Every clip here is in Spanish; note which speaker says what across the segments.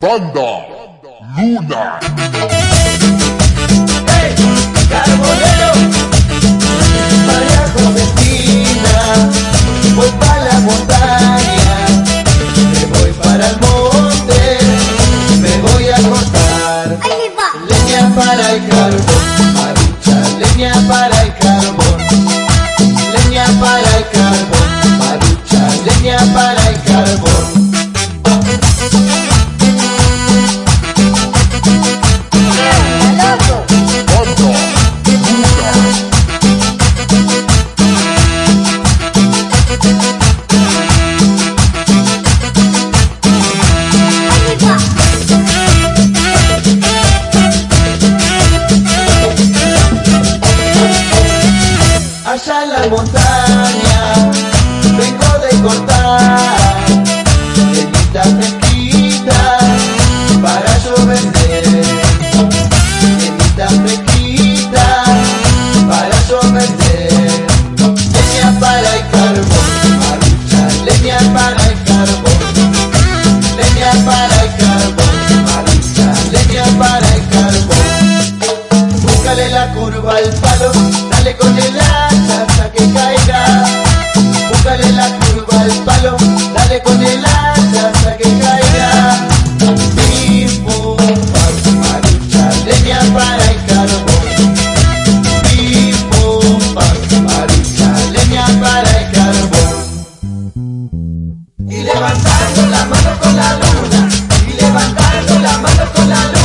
Speaker 1: Panda Luna.
Speaker 2: Hey, carbonero, María Jovestina, voy para la montaña, me voy para el monte, me voy a cortar. Leña para el carbón. Allá en la montaña. y levantando la mano con la luna, y levantando la mano con la luna.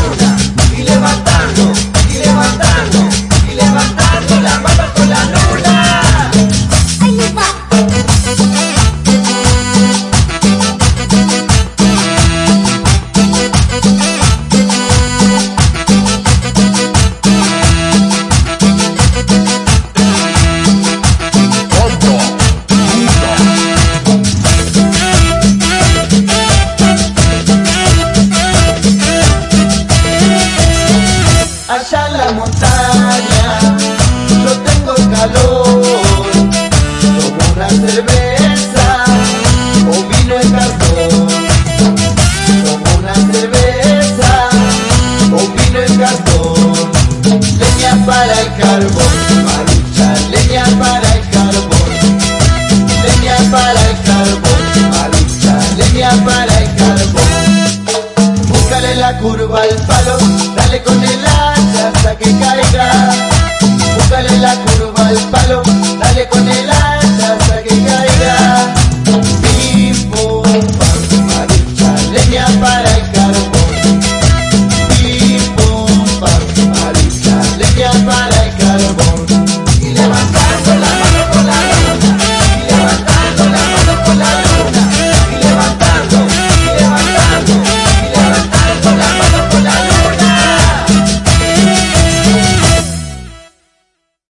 Speaker 2: la montaña, no tengo calor, como una cerveza o vino en cartón, como una cerveza o vino en cartón, leña para el carbón. curva al palo, dale con el hacha hasta que caiga.